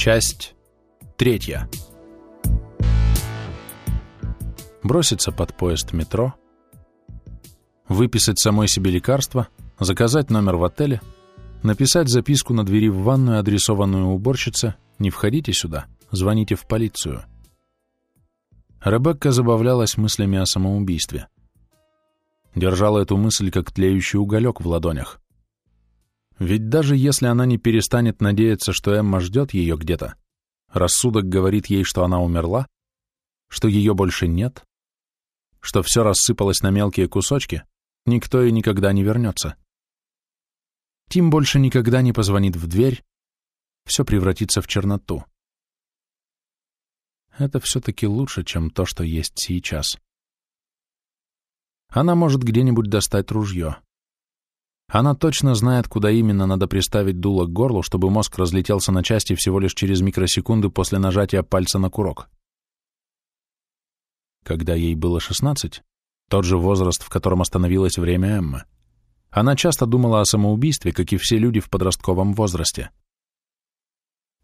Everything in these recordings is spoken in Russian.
Часть третья. Броситься под поезд метро, выписать самой себе лекарство, заказать номер в отеле, написать записку на двери в ванную, адресованную уборщице «Не входите сюда, звоните в полицию». Ребекка забавлялась мыслями о самоубийстве. Держала эту мысль как тлеющий уголек в ладонях. Ведь даже если она не перестанет надеяться, что Эмма ждет ее где-то, рассудок говорит ей, что она умерла, что ее больше нет, что все рассыпалось на мелкие кусочки, никто и никогда не вернется. Тим больше никогда не позвонит в дверь, все превратится в черноту. Это все-таки лучше, чем то, что есть сейчас. Она может где-нибудь достать ружье. Она точно знает, куда именно надо приставить дуло к горлу, чтобы мозг разлетелся на части всего лишь через микросекунды после нажатия пальца на курок. Когда ей было 16, тот же возраст, в котором остановилось время Эммы, она часто думала о самоубийстве, как и все люди в подростковом возрасте.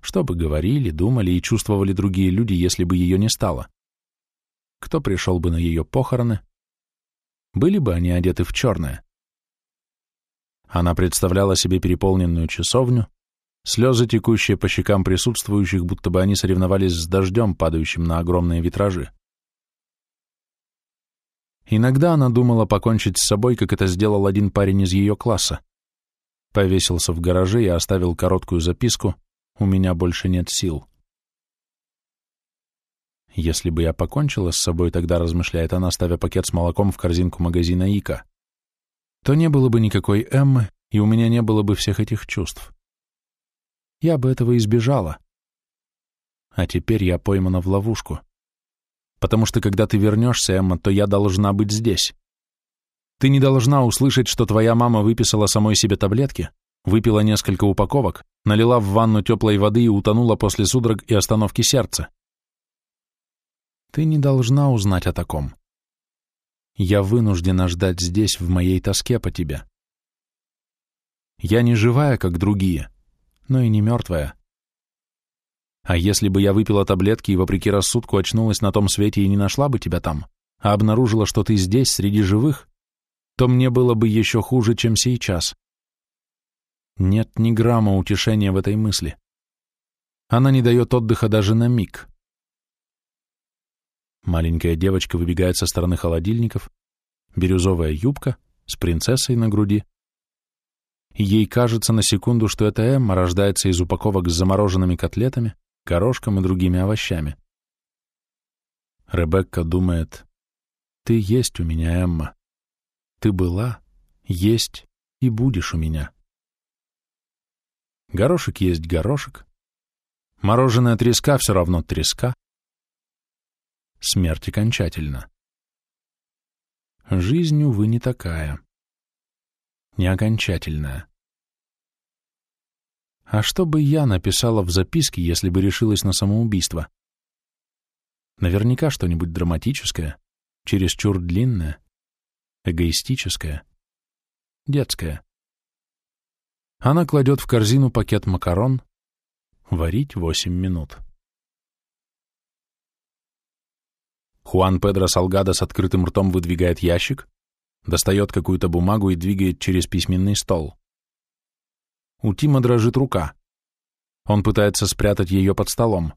Что бы говорили, думали и чувствовали другие люди, если бы ее не стало? Кто пришел бы на ее похороны? Были бы они одеты в черное? Она представляла себе переполненную часовню, слезы, текущие по щекам присутствующих, будто бы они соревновались с дождем, падающим на огромные витражи. Иногда она думала покончить с собой, как это сделал один парень из ее класса. Повесился в гараже и оставил короткую записку «У меня больше нет сил». Если бы я покончила с собой, тогда размышляет она, ставя пакет с молоком в корзинку магазина Ика, то не было бы никакой Эммы, и у меня не было бы всех этих чувств. Я бы этого избежала. А теперь я поймана в ловушку. Потому что когда ты вернешься, Эмма, то я должна быть здесь. Ты не должна услышать, что твоя мама выписала самой себе таблетки, выпила несколько упаковок, налила в ванну теплой воды и утонула после судорог и остановки сердца. Ты не должна узнать о таком. Я вынуждена ждать здесь, в моей тоске по тебе. Я не живая, как другие, но и не мертвая. А если бы я выпила таблетки и, вопреки рассудку, очнулась на том свете и не нашла бы тебя там, а обнаружила, что ты здесь, среди живых, то мне было бы еще хуже, чем сейчас. Нет ни грамма утешения в этой мысли. Она не дает отдыха даже на миг. Маленькая девочка выбегает со стороны холодильников, бирюзовая юбка с принцессой на груди. ей кажется на секунду, что эта Эмма рождается из упаковок с замороженными котлетами, горошком и другими овощами. Ребекка думает, «Ты есть у меня, Эмма. Ты была, есть и будешь у меня». Горошек есть горошек. Мороженая треска все равно треска смерть окончательна. Жизнь, увы, не такая. Не окончательная. А что бы я написала в записке, если бы решилась на самоубийство? Наверняка что-нибудь драматическое, чересчур длинное, эгоистическое, детское. Она кладет в корзину пакет макарон, варить восемь минут. Хуан Педро Салгадо с открытым ртом выдвигает ящик, достает какую-то бумагу и двигает через письменный стол. У Тима дрожит рука. Он пытается спрятать ее под столом.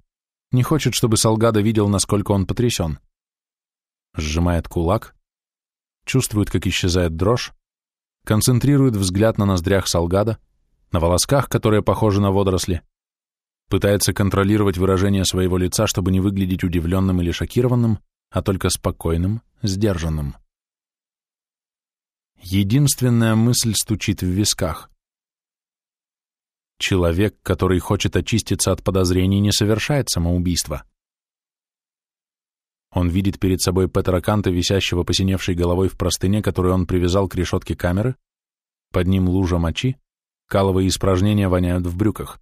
Не хочет, чтобы Салгадо видел, насколько он потрясен. Сжимает кулак, чувствует, как исчезает дрожь, концентрирует взгляд на ноздрях Салгада, на волосках, которые похожи на водоросли, пытается контролировать выражение своего лица, чтобы не выглядеть удивленным или шокированным, а только спокойным, сдержанным. Единственная мысль стучит в висках. Человек, который хочет очиститься от подозрений, не совершает самоубийство. Он видит перед собой Петера Канта, висящего посиневшей головой в простыне, которую он привязал к решетке камеры, под ним лужа мочи, каловые испражнения воняют в брюках.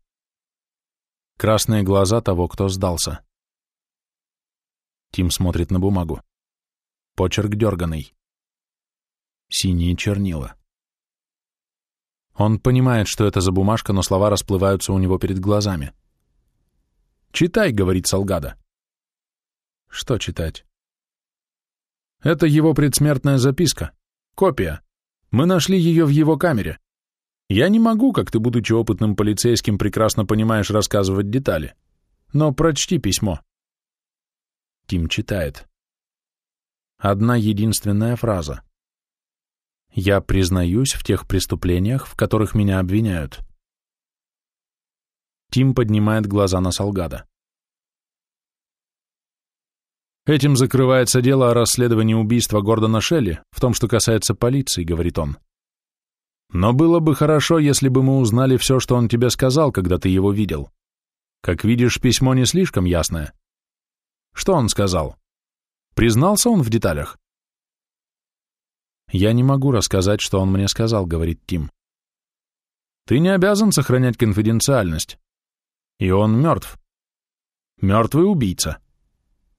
Красные глаза того, кто сдался. Тим смотрит на бумагу. Почерк дерганый. Синие чернила. Он понимает, что это за бумажка, но слова расплываются у него перед глазами. «Читай», — говорит Салгада. Что читать? Это его предсмертная записка. Копия. Мы нашли ее в его камере. Я не могу, как ты, будучи опытным полицейским, прекрасно понимаешь рассказывать детали. Но прочти письмо. Тим читает. Одна единственная фраза. Я признаюсь в тех преступлениях, в которых меня обвиняют. Тим поднимает глаза на Салгада. Этим закрывается дело о расследовании убийства Гордона Шелли, в том, что касается полиции, говорит он. Но было бы хорошо, если бы мы узнали все, что он тебе сказал, когда ты его видел. Как видишь, письмо не слишком ясное. Что он сказал? Признался он в деталях? Я не могу рассказать, что он мне сказал, говорит Тим. Ты не обязан сохранять конфиденциальность. И он мертв. Мертвый убийца.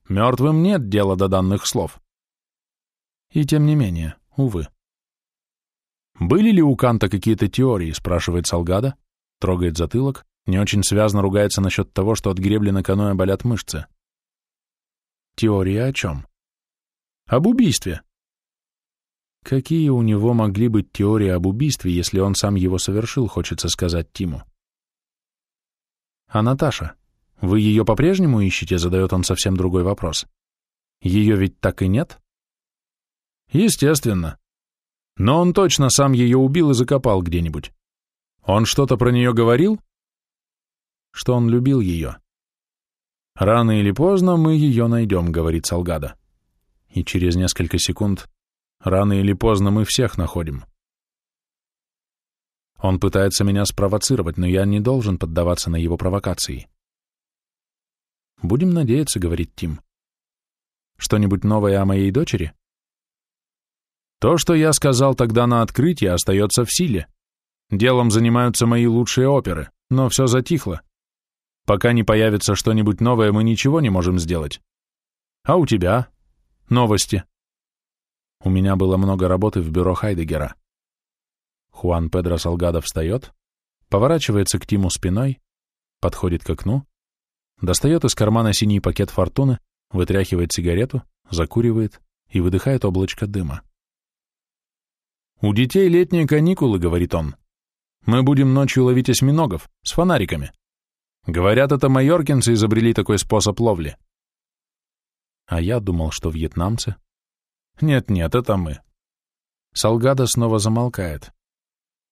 Мертвым нет дела до данных слов. И тем не менее, увы. «Были ли у Канта какие-то теории?» — спрашивает Салгада, трогает затылок, не очень связно ругается насчет того, что от гребли на каноэ болят мышцы. «Теории о чем?» «Об убийстве». Какие у него могли быть теории об убийстве, если он сам его совершил, хочется сказать Тиму. «А Наташа?» Вы ее по-прежнему ищете? Задает он совсем другой вопрос. Ее ведь так и нет? Естественно. Но он точно сам ее убил и закопал где-нибудь. Он что-то про нее говорил? Что он любил ее. Рано или поздно мы ее найдем, говорит Салгада. И через несколько секунд рано или поздно мы всех находим. Он пытается меня спровоцировать, но я не должен поддаваться на его провокации. Будем надеяться, говорит Тим. Что-нибудь новое о моей дочери? То, что я сказал тогда на открытии, остается в силе. Делом занимаются мои лучшие оперы, но все затихло. Пока не появится что-нибудь новое, мы ничего не можем сделать. А у тебя? Новости. У меня было много работы в бюро Хайдегера. Хуан Педро Салгадо встает, поворачивается к Тиму спиной, подходит к окну, Достает из кармана синий пакет фортуны, вытряхивает сигарету, закуривает и выдыхает облачко дыма. «У детей летние каникулы», — говорит он. «Мы будем ночью ловить осьминогов с фонариками. Говорят, это майоркинцы изобрели такой способ ловли». А я думал, что вьетнамцы. Нет-нет, это мы. Салгада снова замолкает.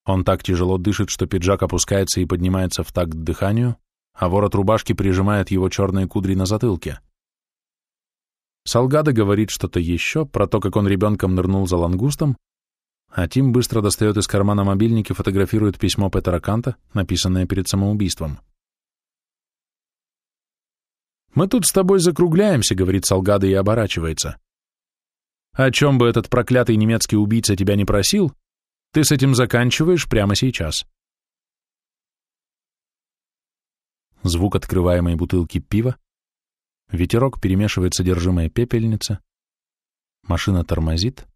Он так тяжело дышит, что пиджак опускается и поднимается в такт дыханию, а ворот рубашки прижимает его черные кудри на затылке. Салгада говорит что-то еще про то, как он ребенком нырнул за лангустом, а Тим быстро достает из кармана мобильник и фотографирует письмо Петера Канта, написанное перед самоубийством. «Мы тут с тобой закругляемся», — говорит Салгада и оборачивается. «О чем бы этот проклятый немецкий убийца тебя не просил, ты с этим заканчиваешь прямо сейчас». звук открываемой бутылки пива, ветерок перемешивает содержимое пепельницы, машина тормозит,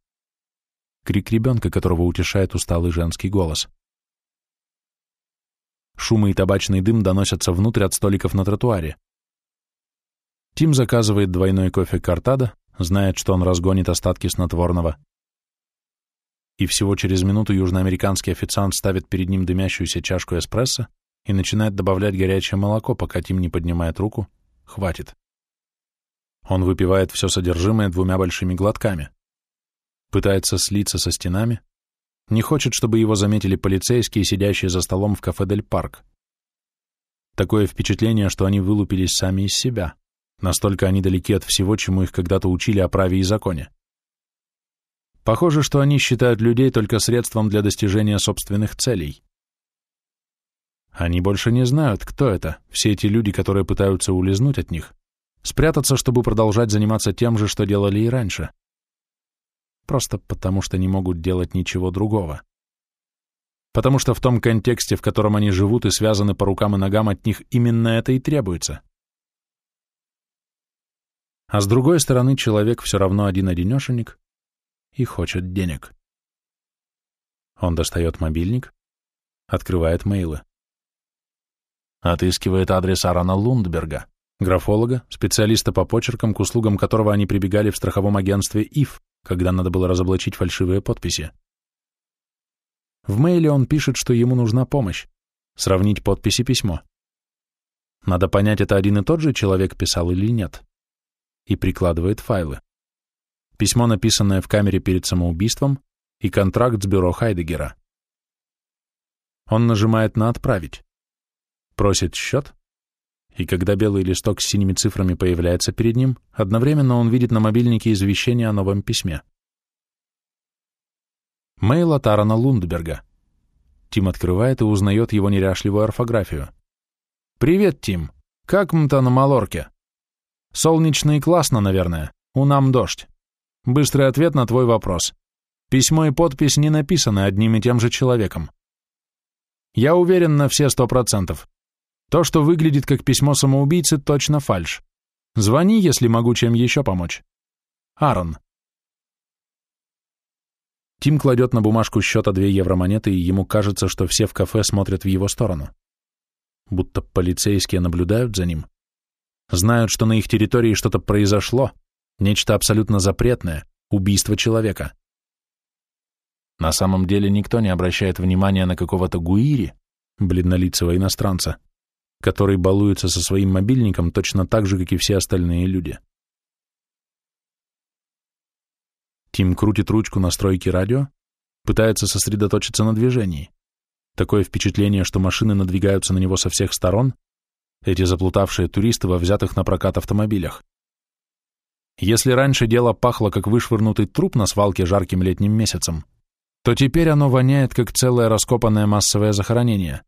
крик ребенка, которого утешает усталый женский голос. Шумы и табачный дым доносятся внутрь от столиков на тротуаре. Тим заказывает двойной кофе картада, знает, что он разгонит остатки снотворного. И всего через минуту южноамериканский официант ставит перед ним дымящуюся чашку эспрессо, и начинает добавлять горячее молоко, пока Тим не поднимает руку. Хватит. Он выпивает все содержимое двумя большими глотками. Пытается слиться со стенами. Не хочет, чтобы его заметили полицейские, сидящие за столом в кафе «Дель Парк». Такое впечатление, что они вылупились сами из себя. Настолько они далеки от всего, чему их когда-то учили о праве и законе. Похоже, что они считают людей только средством для достижения собственных целей. Они больше не знают, кто это, все эти люди, которые пытаются улизнуть от них, спрятаться, чтобы продолжать заниматься тем же, что делали и раньше. Просто потому, что не могут делать ничего другого. Потому что в том контексте, в котором они живут и связаны по рукам и ногам, от них именно это и требуется. А с другой стороны, человек все равно один-одинешенек и хочет денег. Он достает мобильник, открывает мейлы. Отыскивает адрес Арана Лундберга. графолога, специалиста по почеркам, к услугам которого они прибегали в страховом агентстве ИФ, когда надо было разоблачить фальшивые подписи. В мейле он пишет, что ему нужна помощь, сравнить подписи письмо. Надо понять, это один и тот же человек писал или нет. И прикладывает файлы. Письмо, написанное в камере перед самоубийством, и контракт с бюро Хайдегера. Он нажимает на «Отправить», просит счет, и когда белый листок с синими цифрами появляется перед ним, одновременно он видит на мобильнике извещение о новом письме. Мейл от Аарона Лундберга. Тим открывает и узнает его неряшливую орфографию. «Привет, Тим. Как мы-то на Малорке?» «Солнечно и классно, наверное. У нам дождь. Быстрый ответ на твой вопрос. Письмо и подпись не написаны одним и тем же человеком. Я уверен на все сто процентов. То, что выглядит как письмо самоубийцы, точно фальш. Звони, если могу чем еще помочь. Аарон. Тим кладет на бумажку счета две евромонеты, и ему кажется, что все в кафе смотрят в его сторону. Будто полицейские наблюдают за ним. Знают, что на их территории что-то произошло, нечто абсолютно запретное, убийство человека. На самом деле никто не обращает внимания на какого-то Гуири, бледнолицего иностранца, который балуется со своим мобильником точно так же, как и все остальные люди. Тим крутит ручку настройки радио, пытается сосредоточиться на движении. Такое впечатление, что машины надвигаются на него со всех сторон, эти заплутавшие туристы во взятых на прокат автомобилях. Если раньше дело пахло, как вышвырнутый труп на свалке жарким летним месяцем, то теперь оно воняет, как целое раскопанное массовое захоронение.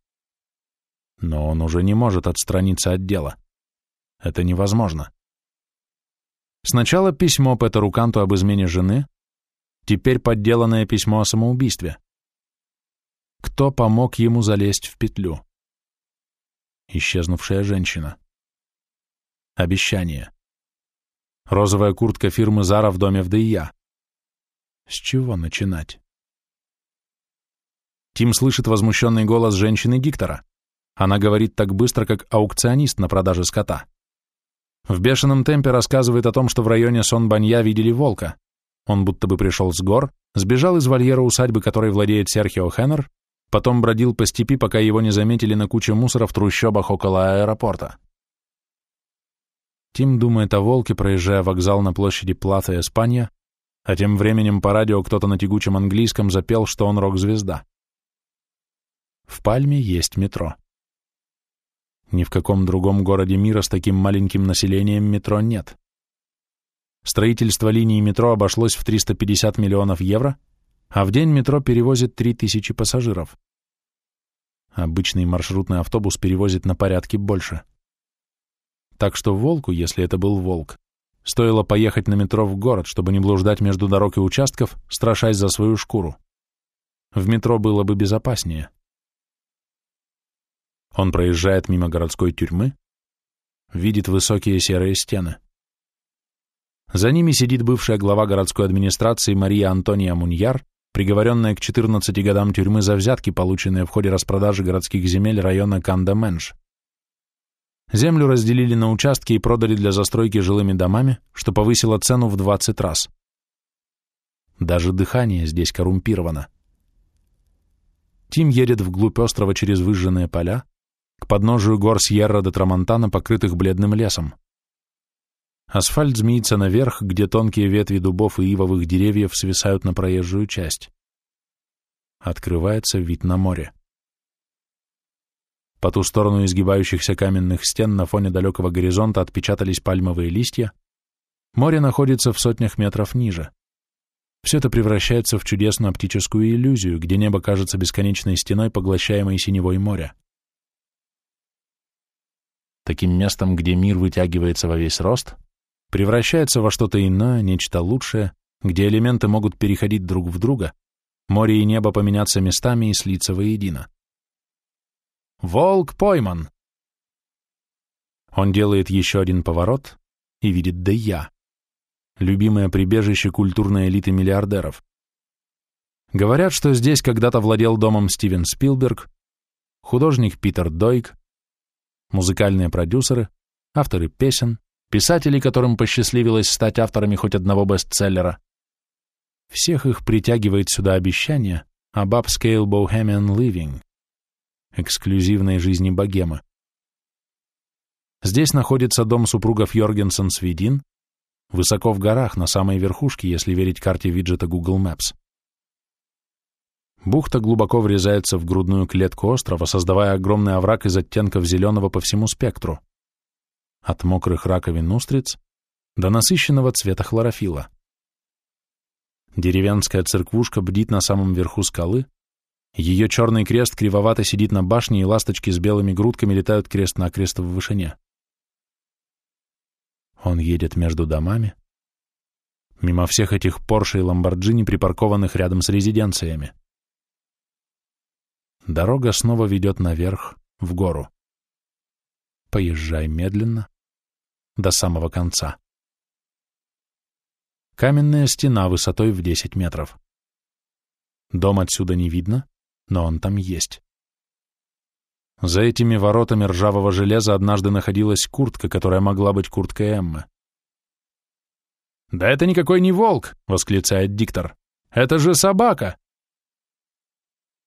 Но он уже не может отстраниться от дела. Это невозможно. Сначала письмо Петеру Канту об измене жены, теперь подделанное письмо о самоубийстве. Кто помог ему залезть в петлю? Исчезнувшая женщина. Обещание. Розовая куртка фирмы Зара в доме в ДИЯ. С чего начинать? Тим слышит возмущенный голос женщины-диктора. Она говорит так быстро, как аукционист на продаже скота. В бешеном темпе рассказывает о том, что в районе Сон-Банья видели волка. Он будто бы пришел с гор, сбежал из вольера усадьбы, которой владеет Серхио Хеннер, потом бродил по степи, пока его не заметили на куче мусора в трущобах около аэропорта. Тим думает о волке, проезжая вокзал на площади Плата Испания, а тем временем по радио кто-то на тягучем английском запел, что он рок-звезда. В Пальме есть метро. Ни в каком другом городе мира с таким маленьким населением метро нет. Строительство линии метро обошлось в 350 миллионов евро, а в день метро перевозит 3000 пассажиров. Обычный маршрутный автобус перевозит на порядки больше. Так что волку, если это был волк, стоило поехать на метро в город, чтобы не блуждать между дорог и участков, страшась за свою шкуру. В метро было бы безопаснее. Он проезжает мимо городской тюрьмы, видит высокие серые стены. За ними сидит бывшая глава городской администрации Мария Антония Муньяр, приговоренная к 14 годам тюрьмы за взятки, полученные в ходе распродажи городских земель района Канда-Менш. Землю разделили на участки и продали для застройки жилыми домами, что повысило цену в 20 раз. Даже дыхание здесь коррумпировано. Тим едет вглубь острова через выжженные поля, к подножию гор Сьерра де Трамонтана, покрытых бледным лесом. Асфальт змеится наверх, где тонкие ветви дубов и ивовых деревьев свисают на проезжую часть. Открывается вид на море. По ту сторону изгибающихся каменных стен на фоне далекого горизонта отпечатались пальмовые листья. Море находится в сотнях метров ниже. Все это превращается в чудесную оптическую иллюзию, где небо кажется бесконечной стеной, поглощаемой синевой моря таким местом, где мир вытягивается во весь рост, превращается во что-то иное, нечто лучшее, где элементы могут переходить друг в друга, море и небо поменяться местами и слиться воедино. Волк пойман! Он делает еще один поворот и видит Дея, любимое прибежище культурной элиты миллиардеров. Говорят, что здесь когда-то владел домом Стивен Спилберг, художник Питер Дойк, музыкальные продюсеры, авторы песен, писатели, которым посчастливилось стать авторами хоть одного бестселлера. Всех их притягивает сюда обещание об upscale bohemian living, эксклюзивной жизни богемы. Здесь находится дом супругов Йоргенсен-Свидин, высоко в горах, на самой верхушке, если верить карте виджета Google Maps. Бухта глубоко врезается в грудную клетку острова, создавая огромный овраг из оттенков зеленого по всему спектру. От мокрых раковин устриц до насыщенного цвета хлорофила. Деревенская церквушка бдит на самом верху скалы, ее черный крест кривовато сидит на башне, и ласточки с белыми грудками летают крест на крест в вышине. Он едет между домами, мимо всех этих Порше и Ламборджини, припаркованных рядом с резиденциями. Дорога снова ведет наверх, в гору. Поезжай медленно, до самого конца. Каменная стена высотой в 10 метров. Дом отсюда не видно, но он там есть. За этими воротами ржавого железа однажды находилась куртка, которая могла быть курткой Эммы. «Да это никакой не волк!» — восклицает диктор. «Это же собака!»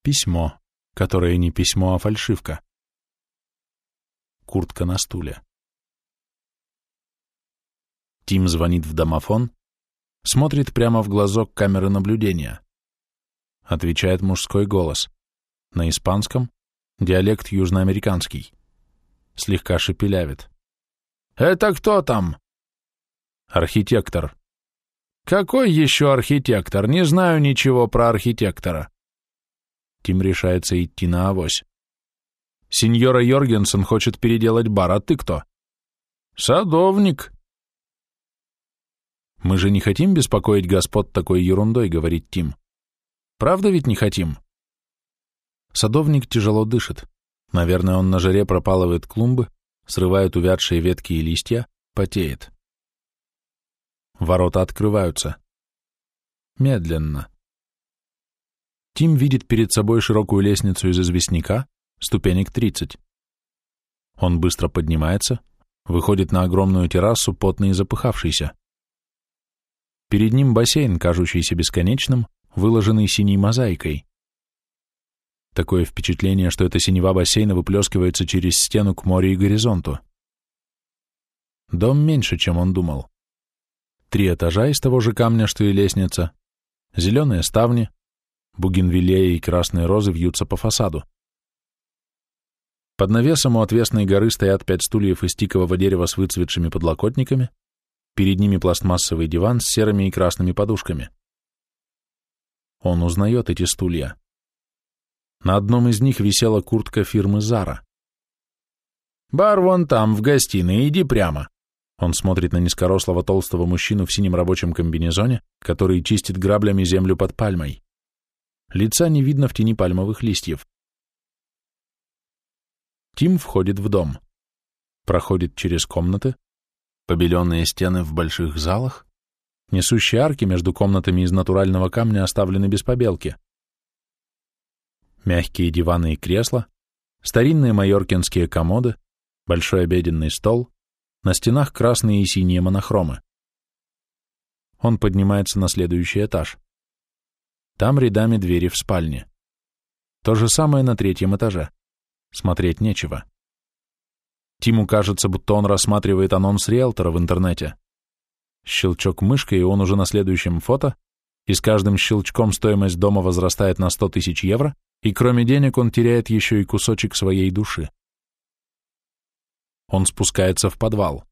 Письмо, которое не письмо, а фальшивка. Куртка на стуле. Тим звонит в домофон, смотрит прямо в глазок камеры наблюдения. Отвечает мужской голос. На испанском, диалект южноамериканский. Слегка шепелявит. «Это кто там?» «Архитектор». «Какой еще архитектор? Не знаю ничего про архитектора». Тим решается идти на авось. «Сеньора Йоргенсен хочет переделать бар, а ты кто?» «Садовник». «Мы же не хотим беспокоить господ такой ерундой», — говорит Тим. «Правда ведь не хотим?» Садовник тяжело дышит. Наверное, он на жаре пропалывает клумбы, срывает увядшие ветки и листья, потеет. Ворота открываются. Медленно. Тим видит перед собой широкую лестницу из известняка, ступенек 30. Он быстро поднимается, выходит на огромную террасу, потный и запыхавшийся. Перед ним бассейн, кажущийся бесконечным, выложенный синей мозаикой. Такое впечатление, что эта синева бассейна выплескивается через стену к морю и горизонту. Дом меньше, чем он думал. Три этажа из того же камня, что и лестница, зеленые ставни, бугенвиллеи и красные розы вьются по фасаду. Под навесом у отвесной горы стоят пять стульев из тикового дерева с выцветшими подлокотниками, перед ними пластмассовый диван с серыми и красными подушками. Он узнает эти стулья. На одном из них висела куртка фирмы Зара. «Бар вон там, в гостиной, иди прямо». Он смотрит на низкорослого толстого мужчину в синем рабочем комбинезоне, который чистит граблями землю под пальмой. Лица не видно в тени пальмовых листьев. Тим входит в дом. Проходит через комнаты, побеленные стены в больших залах, несущие арки между комнатами из натурального камня оставлены без побелки мягкие диваны и кресла, старинные майоркинские комоды, большой обеденный стол, на стенах красные и синие монохромы. Он поднимается на следующий этаж. Там рядами двери в спальне. То же самое на третьем этаже. Смотреть нечего. Тиму кажется, будто он рассматривает анонс риэлтора в интернете. Щелчок мышкой, и он уже на следующем фото, и с каждым щелчком стоимость дома возрастает на 100 тысяч евро, и кроме денег он теряет еще и кусочек своей души. Он спускается в подвал.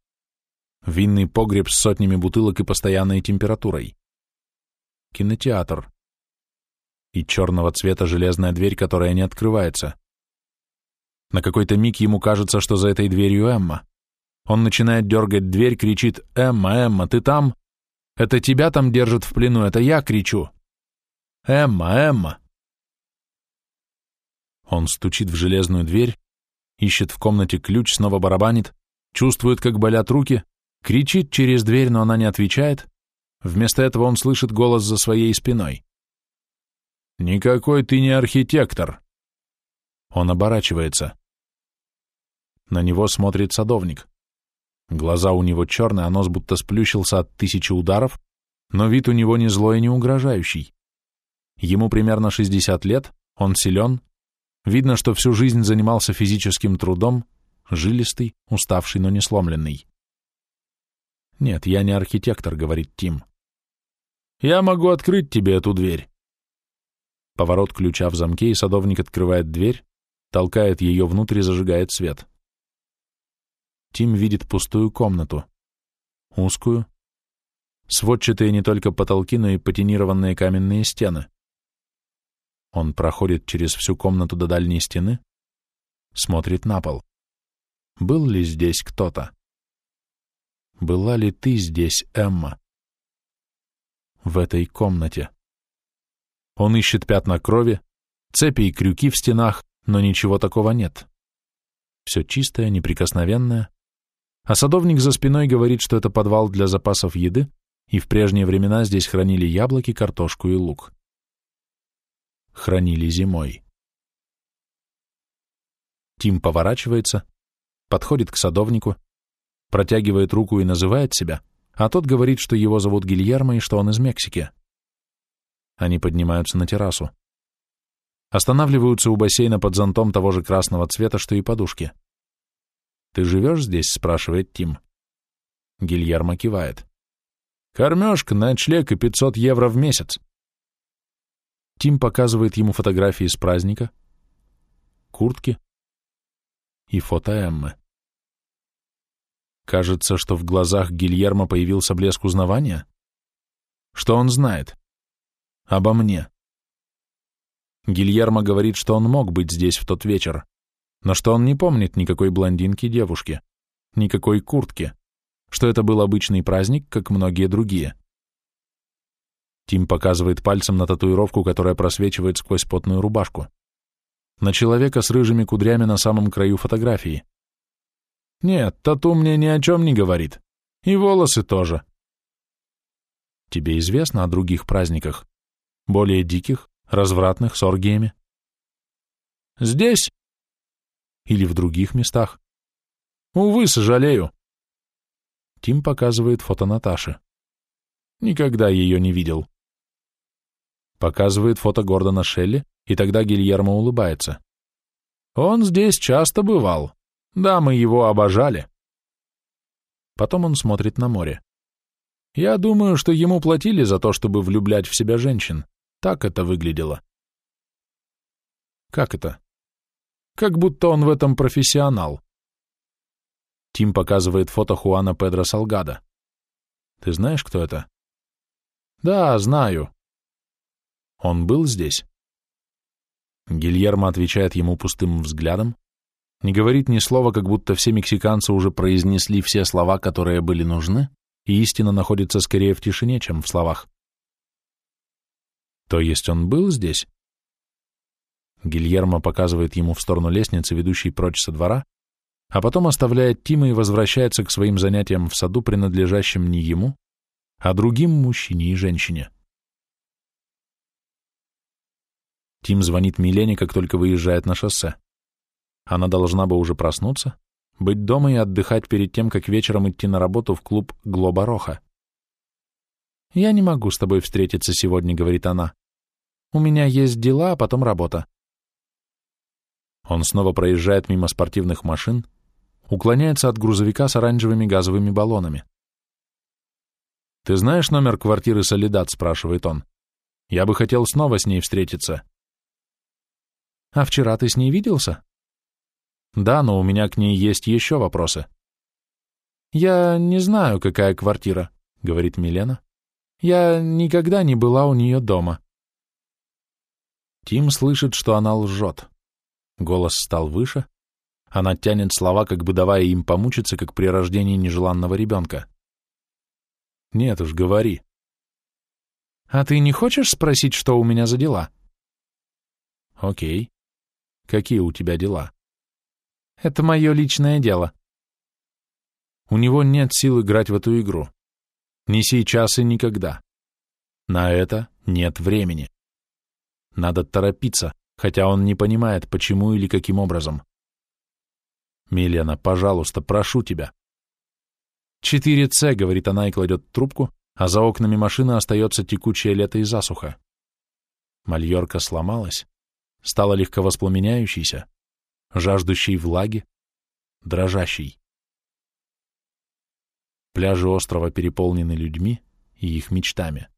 Винный погреб с сотнями бутылок и постоянной температурой. Кинотеатр. И черного цвета железная дверь, которая не открывается. На какой-то миг ему кажется, что за этой дверью Эмма. Он начинает дергать дверь, кричит «Эмма, Эмма, ты там? Это тебя там держат в плену, это я кричу!» «Эмма, Эмма!» Он стучит в железную дверь, ищет в комнате ключ, снова барабанит, чувствует, как болят руки, кричит через дверь, но она не отвечает. Вместо этого он слышит голос за своей спиной. «Никакой ты не архитектор!» Он оборачивается. На него смотрит садовник. Глаза у него черные, а нос будто сплющился от тысячи ударов, но вид у него не злой и не угрожающий. Ему примерно 60 лет, он силен, видно, что всю жизнь занимался физическим трудом, жилистый, уставший, но не сломленный. «Нет, я не архитектор», — говорит Тим. «Я могу открыть тебе эту дверь». Поворот ключа в замке, и садовник открывает дверь, толкает ее внутрь и зажигает свет. Тим видит пустую комнату. Узкую. Сводчатые не только потолки, но и патинированные каменные стены. Он проходит через всю комнату до дальней стены, смотрит на пол. Был ли здесь кто-то? Была ли ты здесь, Эмма? В этой комнате. Он ищет пятна крови, цепи и крюки в стенах, но ничего такого нет. Все чистое, неприкосновенное. А садовник за спиной говорит, что это подвал для запасов еды, и в прежние времена здесь хранили яблоки, картошку и лук. Хранили зимой. Тим поворачивается, подходит к садовнику, протягивает руку и называет себя, а тот говорит, что его зовут Гильермо и что он из Мексики. Они поднимаются на террасу. Останавливаются у бассейна под зонтом того же красного цвета, что и подушки. «Ты живешь здесь?» — спрашивает Тим. Гильермо кивает. «Кормежка, ночлег и 500 евро в месяц». Тим показывает ему фотографии с праздника, куртки и фото Эммы. Кажется, что в глазах Гильермо появился блеск узнавания. Что он знает? Обо мне. Гильермо говорит, что он мог быть здесь в тот вечер, но что он не помнит никакой блондинки-девушки, никакой куртки, что это был обычный праздник, как многие другие. Тим показывает пальцем на татуировку, которая просвечивает сквозь потную рубашку. На человека с рыжими кудрями на самом краю фотографии. Нет, тату мне ни о чем не говорит. И волосы тоже. Тебе известно о других праздниках? Более диких, развратных, с оргиями? Здесь? Или в других местах? Увы, сожалею. Тим показывает фото Наташи. Никогда ее не видел. Показывает фото Гордона Шелли, и тогда Гильермо улыбается. Он здесь часто бывал. Да, мы его обожали. Потом он смотрит на море. Я думаю, что ему платили за то, чтобы влюблять в себя женщин. Так это выглядело. Как это? Как будто он в этом профессионал. Тим показывает фото Хуана Педро Салгада. Ты знаешь, кто это? Да, знаю. Он был здесь? Гильермо отвечает ему пустым взглядом, не говорит ни слова, как будто все мексиканцы уже произнесли все слова, которые были нужны, и истина находится скорее в тишине, чем в словах. То есть он был здесь? Гильермо показывает ему в сторону лестницы, ведущей прочь со двора, а потом оставляет Тима и возвращается к своим занятиям в саду, принадлежащим не ему, а другим мужчине и женщине. Тим звонит Милене, как только выезжает на шоссе. Она должна бы уже проснуться, быть дома и отдыхать перед тем, как вечером идти на работу в клуб «Глоба Роха». «Я не могу с тобой встретиться сегодня», — говорит она. «У меня есть дела, а потом работа». Он снова проезжает мимо спортивных машин, уклоняется от грузовика с оранжевыми газовыми баллонами. «Ты знаешь номер квартиры Солидат?» — спрашивает он. «Я бы хотел снова с ней встретиться». «А вчера ты с ней виделся?» Да, но у меня к ней есть еще вопросы. Я не знаю, какая квартира, говорит Милена. Я никогда не была у нее дома. Тим слышит, что она лжет. Голос стал выше. Она тянет слова, как бы давая им помучиться, как при рождении нежеланного ребенка. Нет уж, говори. А ты не хочешь спросить, что у меня за дела? Окей. Какие у тебя дела? Это мое личное дело. У него нет сил играть в эту игру. Ни сейчас и никогда. На это нет времени. Надо торопиться, хотя он не понимает, почему или каким образом. Милена, пожалуйста, прошу тебя. «Четыре С», — говорит она и кладет трубку, а за окнами машины остается текучее лето и засуха. Мальорка сломалась, стала легко воспламеняющейся, жаждущей влаги, дрожащей. Пляжи острова переполнены людьми и их мечтами.